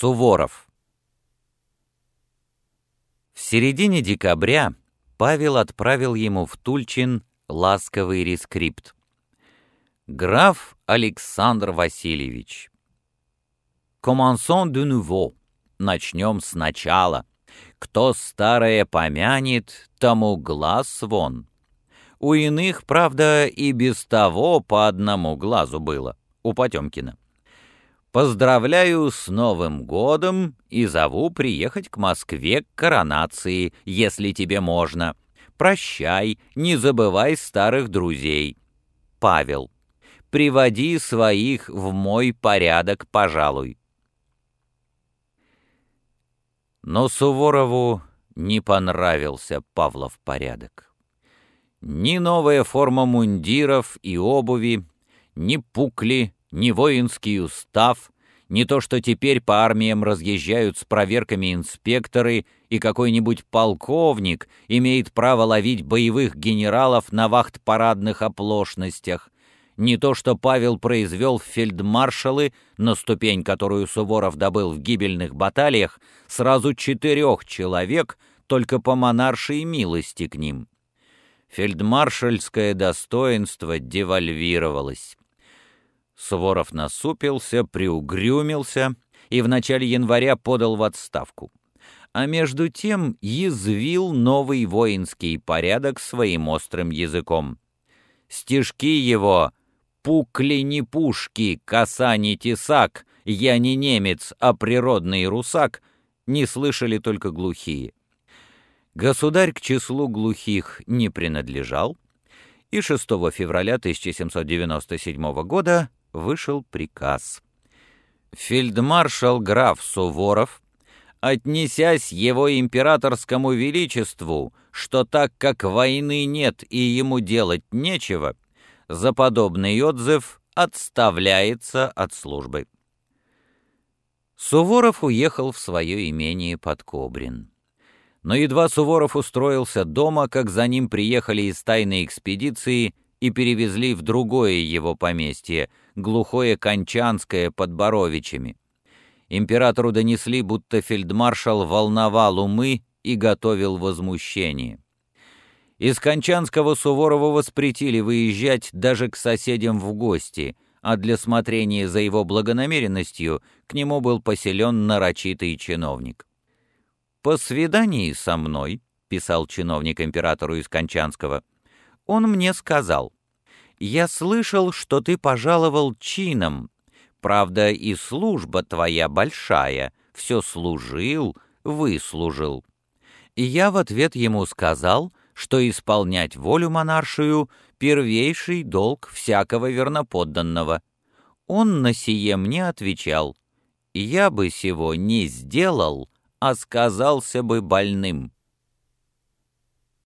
Суворов В середине декабря Павел отправил ему в Тульчин ласковый рескрипт. «Граф Александр Васильевич, «Commençons de nouveau» — начнем сначала. Кто старое помянет, тому глаз вон. У иных, правда, и без того по одному глазу было, у Потемкина. Поздравляю с Новым годом и зову приехать к Москве к коронации, если тебе можно. Прощай, не забывай старых друзей. Павел. Приводи своих в мой порядок, пожалуй. Но Суворову не понравился Павлов порядок. Ни новая форма мундиров и обуви, ни пукли, ни воинский устав, ни то, что теперь по армиям разъезжают с проверками инспекторы, и какой-нибудь полковник имеет право ловить боевых генералов на вахт-парадных оплошностях, не то, что Павел произвел в фельдмаршалы, на ступень, которую Суворов добыл в гибельных баталиях, сразу четырех человек, только по монаршей милости к ним. Фельдмаршальское достоинство девальвировалось. Суворов насупился, приугрюмился и в начале января подал в отставку. А между тем язвил новый воинский порядок своим острым языком. Стишки его «Пукли не пушки, коса не тесак, я не немец, а природный русак» не слышали только глухие. Государь к числу глухих не принадлежал, и 6 февраля 1797 года вышел приказ. Фельдмаршал граф Суворов, отнесясь его императорскому величеству, что так как войны нет и ему делать нечего, за подобный отзыв отставляется от службы. Суворов уехал в свое имение под Кобрин. Но едва Суворов устроился дома, как за ним приехали из тайной экспедиции и перевезли в другое его поместье, глухое Кончанское под Боровичами. Императору донесли, будто фельдмаршал волновал умы и готовил возмущение. Из Кончанского Суворова воспретили выезжать даже к соседям в гости, а для смотрения за его благонамеренностью к нему был поселен нарочитый чиновник. «По свидании со мной», — писал чиновник императору из Кончанского, — он мне сказал, «Я слышал, что ты пожаловал чином. Правда, и служба твоя большая, все служил, выслужил». И я в ответ ему сказал, что исполнять волю монаршию — первейший долг всякого верноподданного. Он на сие мне отвечал, «Я бы сего не сделал, а сказался бы больным».